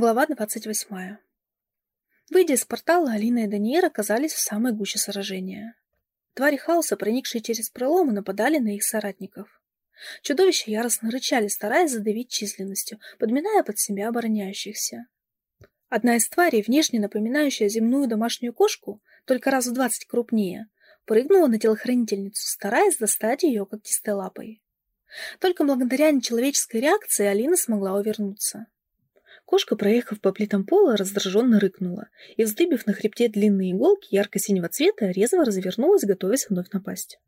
Глава 28. Выйдя из портала, Алина и Даниэр оказались в самой гуще сражения. Твари хаоса, проникшие через проломы, нападали на их соратников. Чудовища яростно рычали, стараясь задавить численностью, подминая под себя обороняющихся. Одна из тварей, внешне напоминающая земную домашнюю кошку, только раз в двадцать крупнее, прыгнула на телохранительницу, стараясь достать ее когтистой лапой. Только благодаря нечеловеческой реакции Алина смогла увернуться. Кошка, проехав по плитам пола, раздраженно рыкнула и, вздыбив на хребте длинные иголки ярко-синего цвета, резво развернулась, готовясь вновь напасть.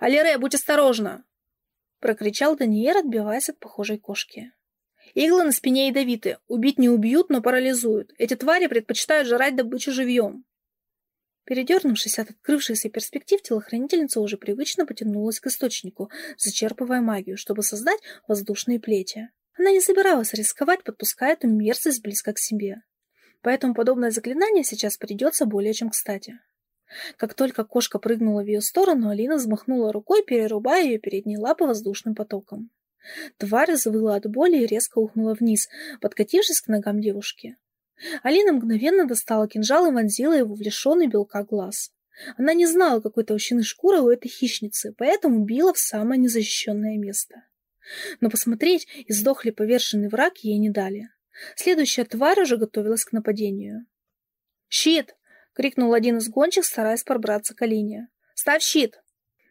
«Алире, будь осторожна!» — прокричал Даниэр, отбиваясь от похожей кошки. «Иглы на спине ядовиты. Убить не убьют, но парализуют. Эти твари предпочитают жрать добычу живьем». Передернувшись от открывшихся перспектив, телохранительница уже привычно потянулась к источнику, зачерпывая магию, чтобы создать воздушные плети. Она не собиралась рисковать, подпуская эту мерзость близко к себе. Поэтому подобное заклинание сейчас придется более чем кстати. Как только кошка прыгнула в ее сторону, Алина взмахнула рукой, перерубая ее передние лапы воздушным потоком. Тварь завыла от боли и резко ухнула вниз, подкатившись к ногам девушки. Алина мгновенно достала кинжал и вонзила его в лишенный белка глаз. Она не знала, какой толщины шкуры у этой хищницы, поэтому била в самое незащищенное место. Но посмотреть, издох ли поверженный враг, ей не дали. Следующая тварь уже готовилась к нападению. «Щит!» — крикнул один из гончих, стараясь пробраться к Алине. «Ставь щит!»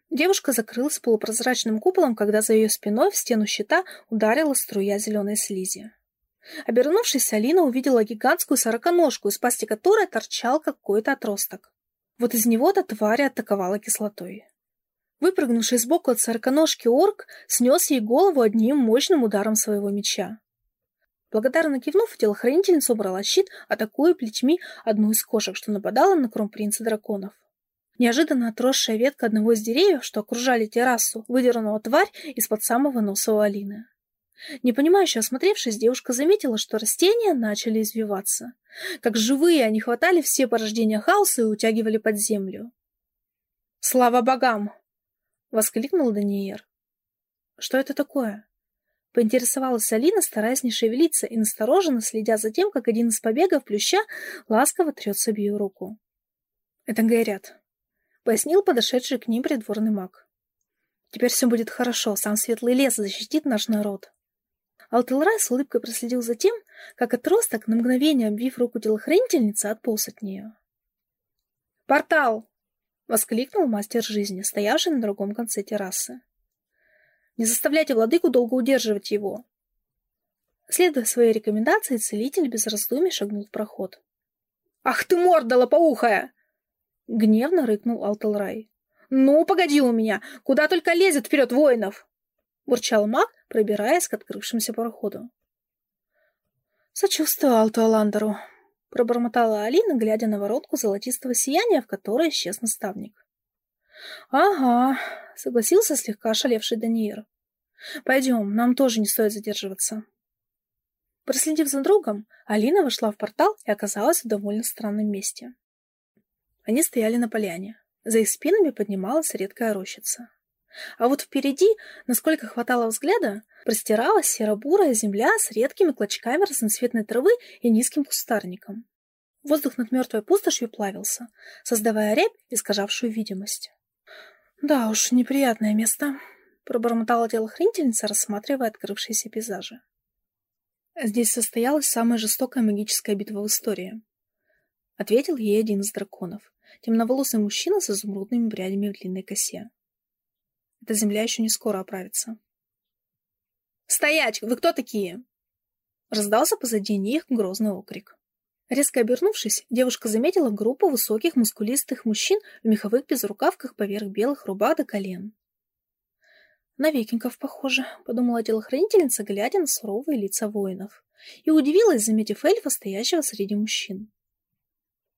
Девушка закрылась полупрозрачным куполом, когда за ее спиной в стену щита ударила струя зеленой слизи. Обернувшись, Алина увидела гигантскую сороконожку, из пасти которой торчал какой-то отросток. Вот из него-то тварь атаковала кислотой. Выпрыгнувший сбоку от сороконожки орк снес ей голову одним мощным ударом своего меча. Благодарно кивнув, телохранительница убрала щит, атакуя плетьми одну из кошек, что нападала на кромпринца драконов. Неожиданно отросшая ветка одного из деревьев, что окружали террасу, выдернула тварь из-под самого носа у Алины. Непонимающе осмотревшись, девушка заметила, что растения начали извиваться. Как живые, они хватали все порождения хаоса и утягивали под землю. «Слава богам!» — воскликнул Даниэр. «Что это такое?» Поинтересовалась Алина, стараясь не шевелиться и настороженно следя за тем, как один из побегов плюща ласково трется ее руку. «Это горят», — пояснил подошедший к ним придворный маг. «Теперь все будет хорошо, сам светлый лес защитит наш народ». Алтелрай с улыбкой проследил за тем, как отросток, на мгновение обвив руку телохранительницы, отполз от нее. «Портал!» Воскликнул мастер жизни, стоявший на другом конце террасы. Не заставляйте владыку долго удерживать его. Следуя своей рекомендации, целитель без раздумий шагнул в проход. «Ах ты морда лопоухая!» Гневно рыкнул Алтелрай. «Ну, погоди у меня! Куда только лезет вперед воинов!» Бурчал маг, пробираясь к открывшемуся проходу. Сочувствую Алту Аландеру пробормотала Алина, глядя на воротку золотистого сияния, в которой исчез наставник. «Ага», — согласился слегка ошалевший Даниэр. «Пойдем, нам тоже не стоит задерживаться». Проследив за другом, Алина вошла в портал и оказалась в довольно странном месте. Они стояли на поляне. За их спинами поднималась редкая рощица. А вот впереди, насколько хватало взгляда, простиралась серо-бурая земля с редкими клочками разноцветной травы и низким кустарником. Воздух над мертвой пустошью плавился, создавая рябь, искажавшую видимость. «Да уж, неприятное место», — пробормотала телохранительница, рассматривая открывшиеся пейзажи. «Здесь состоялась самая жестокая магическая битва в истории», — ответил ей один из драконов, темноволосый мужчина с изумрудными прядями в длинной косе. Эта земля еще не скоро оправится. «Стоять! Вы кто такие?» Раздался позади них грозный окрик. Резко обернувшись, девушка заметила группу высоких мускулистых мужчин в меховых безрукавках поверх белых рубах до колен. «На викингов похоже», — подумала телохранительница, глядя на суровые лица воинов, и удивилась, заметив эльфа, стоящего среди мужчин.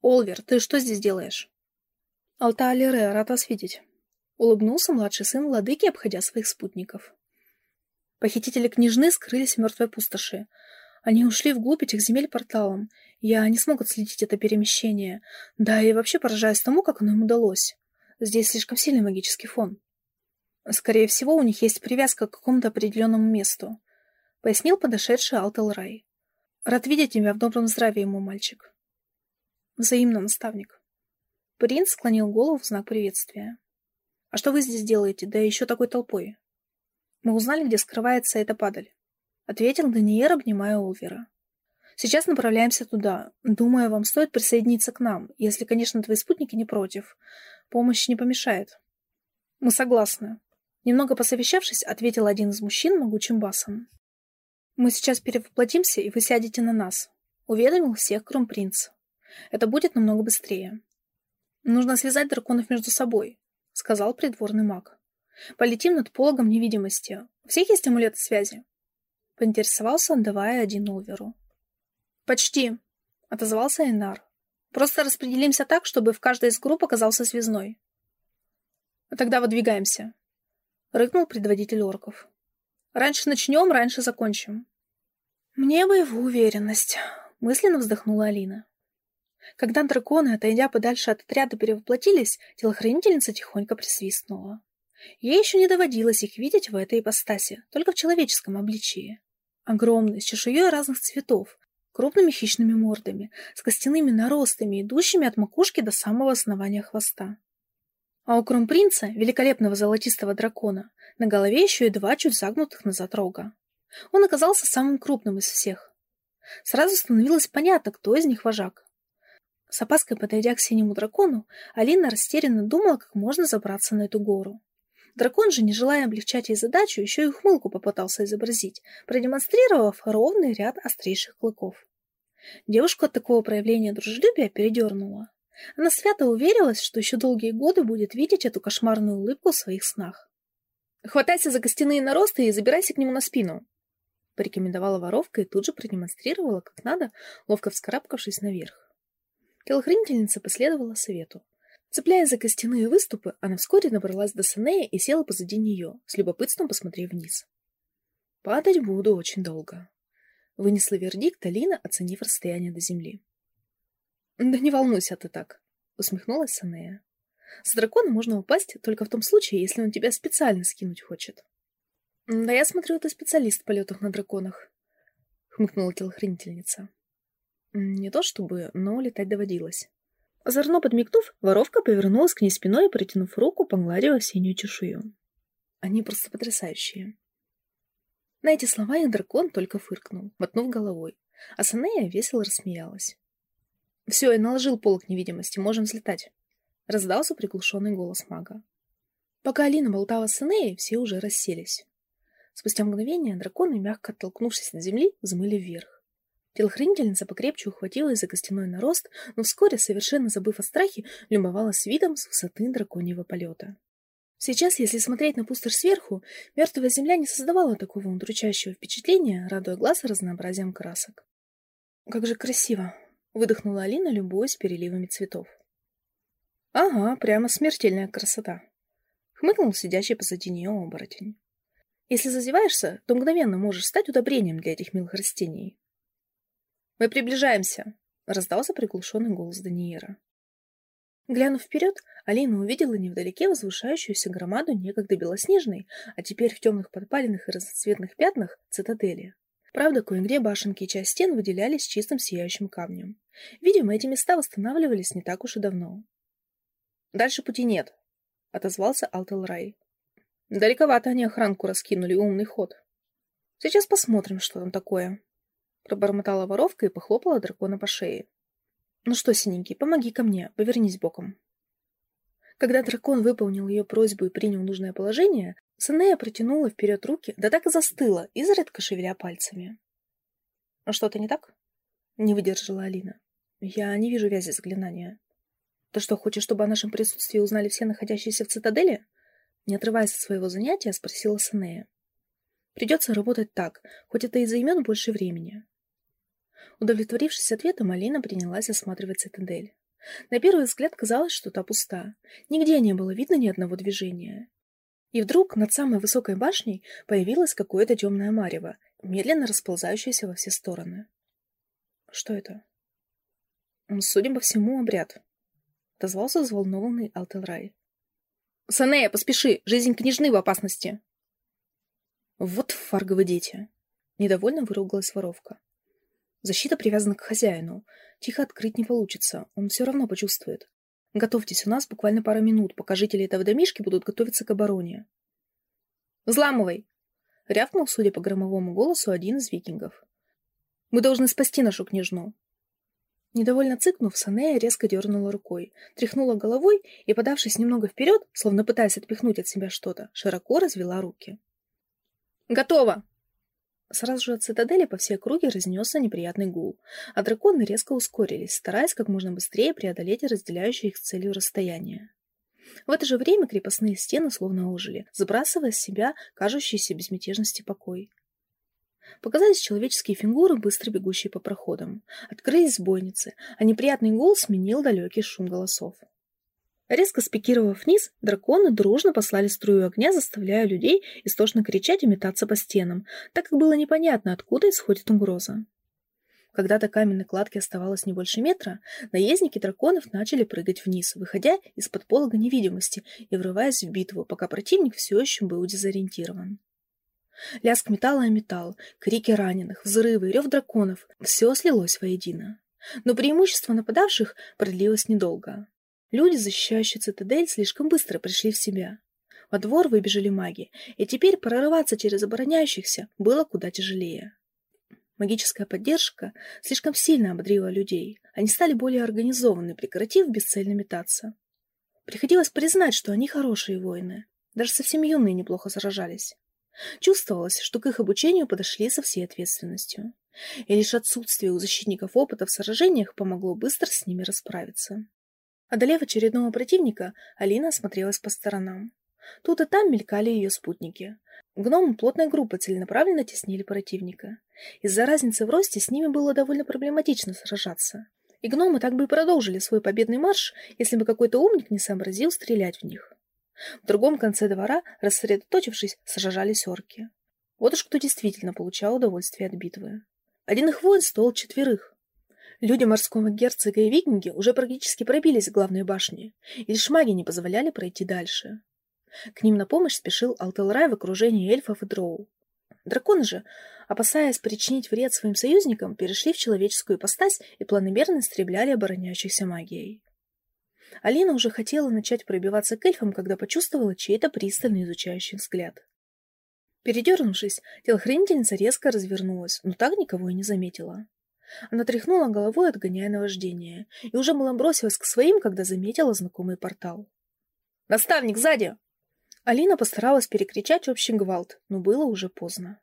«Олвер, ты что здесь делаешь?» «Алта Алире, рад вас видеть», — улыбнулся младший сын владыки, обходя своих спутников. Похитители княжны скрылись в мертвой пустоши. Они ушли вглубь этих земель порталом. Я не смог отследить это перемещение. Да, и вообще поражаюсь тому, как оно им удалось. Здесь слишком сильный магический фон. Скорее всего, у них есть привязка к какому-то определенному месту, пояснил подошедший Алтел Рай. Рад видеть тебя в добром здравии, мой мальчик. Взаимно, наставник. Принц склонил голову в знак приветствия. А что вы здесь делаете, да еще такой толпой? Мы узнали, где скрывается эта падаль. Ответил Даниэр, обнимая Олвера. Сейчас направляемся туда. Думаю, вам стоит присоединиться к нам, если, конечно, твои спутники не против. Помощь не помешает. Мы согласны. Немного посовещавшись, ответил один из мужчин могучим басом. Мы сейчас перевоплотимся, и вы сядете на нас. Уведомил всех кромпринц. Это будет намного быстрее. Нужно связать драконов между собой, сказал придворный маг. Полетим над пологом невидимости. У всех есть амулеты связи? Поинтересовался, отдавая один Олверу. «Почти», — отозвался Эйнар. «Просто распределимся так, чтобы в каждой из групп оказался связной». «Тогда выдвигаемся», — рыкнул предводитель орков. «Раньше начнем, раньше закончим». «Мне бы его уверенность», — мысленно вздохнула Алина. Когда драконы, отойдя подальше от отряда, перевоплотились, телохранительница тихонько присвистнула. Ей еще не доводилось их видеть в этой ипостаси, только в человеческом обличии. Огромные, с чешуей разных цветов, крупными хищными мордами, с костяными наростами, идущими от макушки до самого основания хвоста. А у кромпринца, великолепного золотистого дракона, на голове еще и два чуть загнутых назад рога. Он оказался самым крупным из всех. Сразу становилось понятно, кто из них вожак. С опаской подойдя к синему дракону, Алина растерянно думала, как можно забраться на эту гору. Дракон же, не желая облегчать ей задачу, еще и ухмылку попытался изобразить, продемонстрировав ровный ряд острейших клыков. Девушку от такого проявления дружелюбия передернула. Она свято уверилась, что еще долгие годы будет видеть эту кошмарную улыбку в своих снах. «Хватайся за костяные наросты и забирайся к нему на спину!» порекомендовала воровка и тут же продемонстрировала, как надо, ловко вскарабкавшись наверх. Телохранительница последовала совету. Цепляясь за костяные выступы, она вскоре набралась до Санея и села позади нее, с любопытством посмотрев вниз. «Падать буду очень долго», — вынесла вердикт Алина, оценив расстояние до земли. «Да не волнуйся ты так», — усмехнулась Санея. «С дракона можно упасть только в том случае, если он тебя специально скинуть хочет». «Да я смотрю, ты специалист в полетах на драконах», — хмыкнула телохранительница. «Не то чтобы, но летать доводилось». Озорно подмигнув, воровка повернулась к ней спиной и, протянув руку, погладила синюю чешую. Они просто потрясающие. На эти слова их дракон только фыркнул, мотнув головой, а Санея весело рассмеялась. «Все, я наложил полок невидимости, можем взлетать», — раздался приглушенный голос мага. Пока Алина болтала с Санеей, все уже расселись. Спустя мгновение драконы, мягко оттолкнувшись от земли, взмыли вверх. Телохранительница покрепче ухватилась за костяной нарост, но вскоре, совершенно забыв о страхе, любовалась видом с высоты драконьего полета. Сейчас, если смотреть на пустошь сверху, мертвая земля не создавала такого удручающего впечатления, радуя глаз разнообразием красок. «Как же красиво!» — выдохнула Алина, любуясь переливами цветов. «Ага, прямо смертельная красота!» — хмыкнул сидящий позади нее оборотень. «Если зазеваешься, то мгновенно можешь стать удобрением для этих милых растений. «Мы приближаемся!» — раздался приглушенный голос Даниера. Глянув вперед, Алина увидела невдалеке возвышающуюся громаду некогда белоснежной, а теперь в темных подпаленных и разноцветных пятнах цитадели. Правда, кое-где башенки и часть стен выделялись чистым сияющим камнем. Видимо, эти места восстанавливались не так уж и давно. «Дальше пути нет», — отозвался Алтелрай. «Далековато они охранку раскинули, умный ход. Сейчас посмотрим, что там такое». Пробормотала воровка и похлопала дракона по шее. «Ну что, синенький, помоги ко мне, повернись боком». Когда дракон выполнил ее просьбу и принял нужное положение, Санея протянула вперед руки, да так и застыла, изредка шевеля пальцами. «А что-то не так?» — не выдержала Алина. «Я не вижу вязи заклинания». «Ты что, хочешь, чтобы о нашем присутствии узнали все находящиеся в цитадели?» Не отрываясь от своего занятия, спросила Санея. «Придется работать так, хоть это и займет больше времени. Удовлетворившись ответом, Алина принялась осматривать цитадель. На первый взгляд казалось, что та пуста. Нигде не было видно ни одного движения. И вдруг над самой высокой башней появилось какое-то темное марево, медленно расползающееся во все стороны. Что это? Судя по всему, обряд. Отозвался взволнованный Алтелрай. «Санея, поспеши! Жизнь княжны в опасности!» «Вот фарговы дети!» Недовольно выругалась воровка. Защита привязана к хозяину. Тихо открыть не получится, он все равно почувствует. Готовьтесь, у нас буквально пара минут, пока жители этого домишки будут готовиться к обороне. «Взламывай!» — рявкнул, судя по громовому голосу, один из викингов. «Мы должны спасти нашу княжну!» Недовольно цыкнув, Санея резко дернула рукой, тряхнула головой и, подавшись немного вперед, словно пытаясь отпихнуть от себя что-то, широко развела руки. «Готово!» Сразу же от цитадели по всей округе разнесся неприятный гул, а драконы резко ускорились, стараясь как можно быстрее преодолеть разделяющее их целью расстояние. В это же время крепостные стены словно ожили, сбрасывая с себя кажущийся безмятежности покой. Показались человеческие фигуры, быстро бегущие по проходам. Открылись сбойницы, а неприятный гул сменил далекий шум голосов. Резко спикировав вниз, драконы дружно послали струю огня, заставляя людей истошно кричать и метаться по стенам, так как было непонятно, откуда исходит угроза. Когда до каменной кладки оставалось не больше метра, наездники драконов начали прыгать вниз, выходя из-под полога невидимости и врываясь в битву, пока противник все еще был дезориентирован. Лязг металла о металл, крики раненых, взрывы, рев драконов — все слилось воедино. Но преимущество нападавших продлилось недолго. Люди, защищающие цитадель, слишком быстро пришли в себя. Во двор выбежали маги, и теперь прорываться через обороняющихся было куда тяжелее. Магическая поддержка слишком сильно ободрила людей. Они стали более организованы, прекратив бесцельно метаться. Приходилось признать, что они хорошие воины. Даже совсем юные неплохо сражались. Чувствовалось, что к их обучению подошли со всей ответственностью. И лишь отсутствие у защитников опыта в сражениях помогло быстро с ними расправиться. Одолев очередного противника, Алина осмотрелась по сторонам. Тут и там мелькали ее спутники. Гномы плотной группой целенаправленно теснили противника. Из-за разницы в росте с ними было довольно проблематично сражаться. И гномы так бы и продолжили свой победный марш, если бы какой-то умник не сообразил стрелять в них. В другом конце двора, рассредоточившись, сражались орки. Вот уж кто действительно получал удовольствие от битвы. Один их воин стоил четверых, Люди морского герцога и викинги уже практически пробились к главной башне, и лишь маги не позволяли пройти дальше. К ним на помощь спешил Алтелрай в окружении эльфов и дроу. Драконы же, опасаясь причинить вред своим союзникам, перешли в человеческую ипостась и планомерно истребляли обороняющихся магией. Алина уже хотела начать пробиваться к эльфам, когда почувствовала чей-то пристальный изучающий взгляд. Передернувшись, телохранительница резко развернулась, но так никого и не заметила. Она тряхнула головой, отгоняя наваждение, и уже была бросилась к своим, когда заметила знакомый портал. «Наставник, сзади!» Алина постаралась перекричать общий гвалт, но было уже поздно.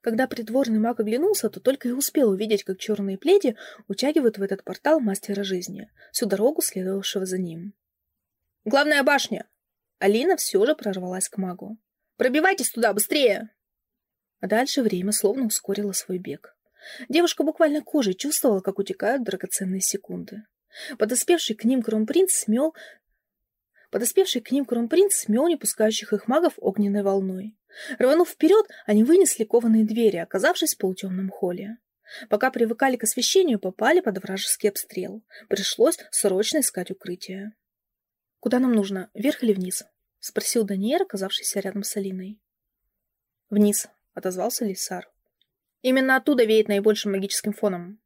Когда придворный маг оглянулся, то только и успел увидеть, как черные плети утягивают в этот портал мастера жизни, всю дорогу следовавшего за ним. «Главная башня!» Алина все же прорвалась к магу. «Пробивайтесь туда, быстрее!» А дальше время словно ускорило свой бег. Девушка буквально кожей чувствовала, как утекают драгоценные секунды. Подоспевший к ним кронпринц смел... Подоспевший к ним кронпринц смел не пускающих их магов огненной волной. Рванув вперед, они вынесли кованые двери, оказавшись в полутемном холле. Пока привыкали к освещению, попали под вражеский обстрел. Пришлось срочно искать укрытие. — Куда нам нужно, вверх или вниз? — спросил Даниэр, оказавшийся рядом с Алиной. — Вниз, — отозвался Лисар. Именно оттуда веет наибольшим магическим фоном.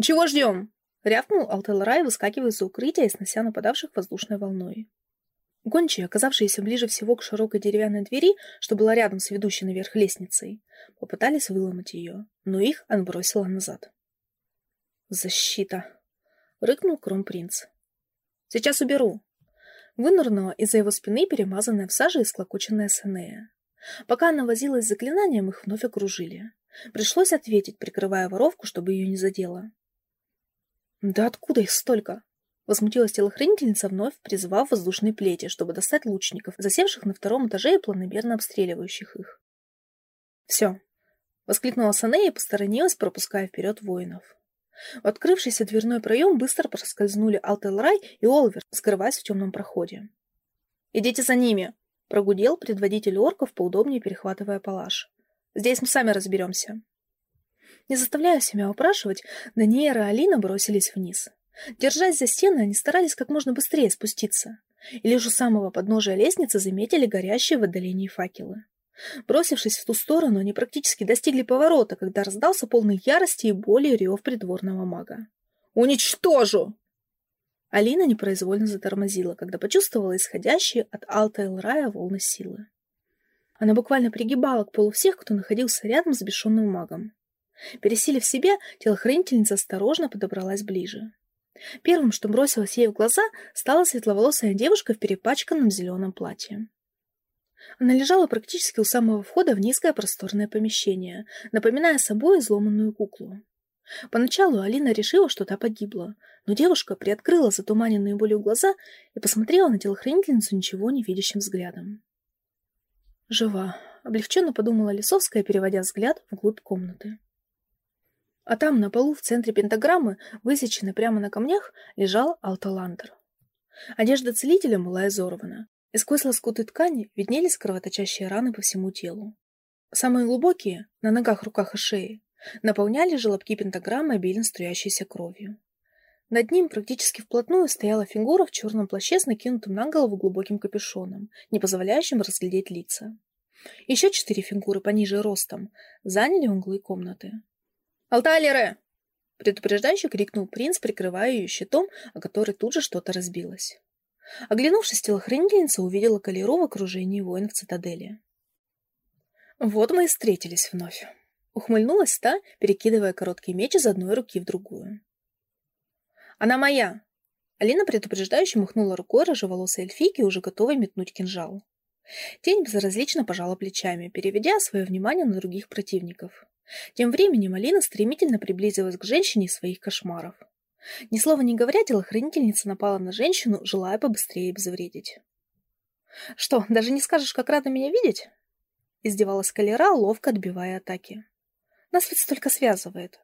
«Чего ждем?» — рявкнул Алтелрай, выскакивая из-за укрытия и снося нападавших воздушной волной. Гончие, оказавшиеся ближе всего к широкой деревянной двери, что была рядом с ведущей наверх лестницей, попытались выломать ее, но их отбросило назад. «Защита!» — рыкнул кронпринц. «Сейчас уберу!» Вынырнула из-за его спины перемазанная в саже и склокоченная Санея. Пока она возилась с заклинанием, их вновь окружили. Пришлось ответить, прикрывая воровку, чтобы ее не задело. «Да откуда их столько?» Возмутилась телохранительница, вновь призвав воздушные плети, чтобы достать лучников, засевших на втором этаже и планомерно обстреливающих их. «Все!» — воскликнула Санея и посторонилась, пропуская вперед воинов. В открывшийся дверной проем быстро проскользнули Алтелрай и Олвер, скрываясь в темном проходе. «Идите за ними!» — прогудел предводитель орков, поудобнее перехватывая палаш. Здесь мы сами разберемся. Не заставляя себя упрашивать, Даниэра и Алина бросились вниз. Держась за стены, они старались как можно быстрее спуститься. И лишь у самого подножия лестницы заметили горящие в отдалении факелы. Бросившись в ту сторону, они практически достигли поворота, когда раздался полный ярости и боли рев придворного мага. «Уничтожу!» Алина непроизвольно затормозила, когда почувствовала исходящие от Алта Элрая волны силы. Она буквально пригибала к полу всех, кто находился рядом с бешеным магом. Пересилив себя, телохранительница осторожно подобралась ближе. Первым, что бросилось ей в глаза, стала светловолосая девушка в перепачканном зеленом платье. Она лежала практически у самого входа в низкое просторное помещение, напоминая собой изломанную куклу. Поначалу Алина решила, что та погибла, но девушка приоткрыла затуманенные болью глаза и посмотрела на телохранительницу ничего не видящим взглядом. «Жива», — облегченно подумала Лисовская, переводя взгляд вглубь комнаты. А там, на полу в центре пентаграммы, высеченной прямо на камнях, лежал Алталандер. Одежда целителя была изорвана, и сквозь лоскуты ткани виднелись кровоточащие раны по всему телу. Самые глубокие, на ногах, руках и шее, наполняли желобки пентаграммы обильно струящейся кровью. Над ним практически вплотную стояла фигура в черном плаще с накинутым на голову глубоким капюшоном, не позволяющим разглядеть лица. Еще четыре фигуры пониже ростом заняли углы комнаты. «Алталеры!» — предупреждающе крикнул принц, прикрывая ее щитом, о который тут же что-то разбилось. Оглянувшись, телохранительница увидела Калеру в окружении воинов цитадели. «Вот мы и встретились вновь». Ухмыльнулась та, перекидывая короткий меч из одной руки в другую. «Она моя!» Алина предупреждающе махнула рукой рыжеволосой эльфийки, уже готовой метнуть кинжал. Тень безразлично пожала плечами, переведя свое внимание на других противников. Тем временем Алина стремительно приблизилась к женщине своих кошмаров. Ни слова не говоря, телохранительница напала на женщину, желая побыстрее обезвредить. «Что, даже не скажешь, как рада меня видеть?» Издевалась Калера, ловко отбивая атаки. Нас ведь столько связывает.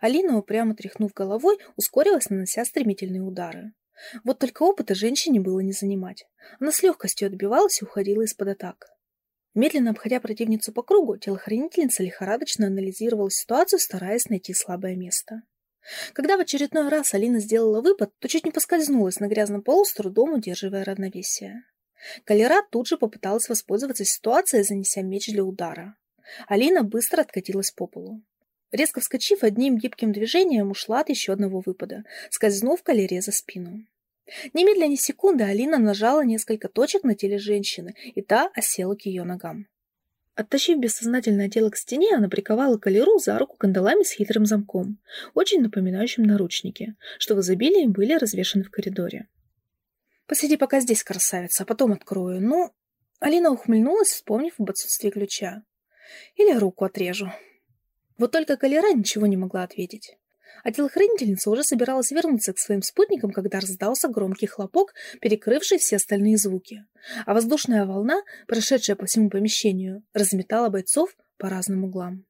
Алина, упрямо тряхнув головой, ускорилась, нанося стремительные удары. Вот только опыта женщине было не занимать. Она с легкостью отбивалась и уходила из-под атак. Медленно обходя противницу по кругу, телохранительница лихорадочно анализировала ситуацию, стараясь найти слабое место. Когда в очередной раз Алина сделала выпад, то чуть не поскользнулась на грязном полу, с трудом удерживая равновесие. Калера тут же попыталась воспользоваться ситуацией, занеся меч для удара. Алина быстро откатилась по полу. Резко вскочив, одним гибким движением ушла от еще одного выпада, скользнув калере за спину. Немедля ни секунды Алина нажала несколько точек на теле женщины, и та осела к ее ногам. Оттащив бессознательное тело к стене, она приковала калеру за руку кандалами с хитрым замком, очень напоминающим наручники, что в изобилии были развешаны в коридоре. «Посиди пока здесь, красавица, а потом открою. Ну...» Алина ухмыльнулась, вспомнив об отсутствии ключа. Или руку отрежу. Вот только Калера ничего не могла ответить. А телохранительница уже собиралась вернуться к своим спутникам, когда раздался громкий хлопок, перекрывший все остальные звуки. А воздушная волна, прошедшая по всему помещению, разметала бойцов по разным углам.